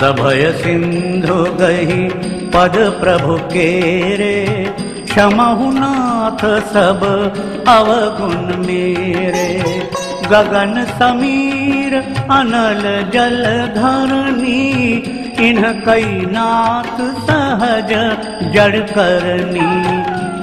सभय सिन्धु गही पदप्रभु केरे क्षमहुनाथ सब अवगुण मेरे। गगन समीर अनल जल धरन् कैनाथ सहज जड़ करनी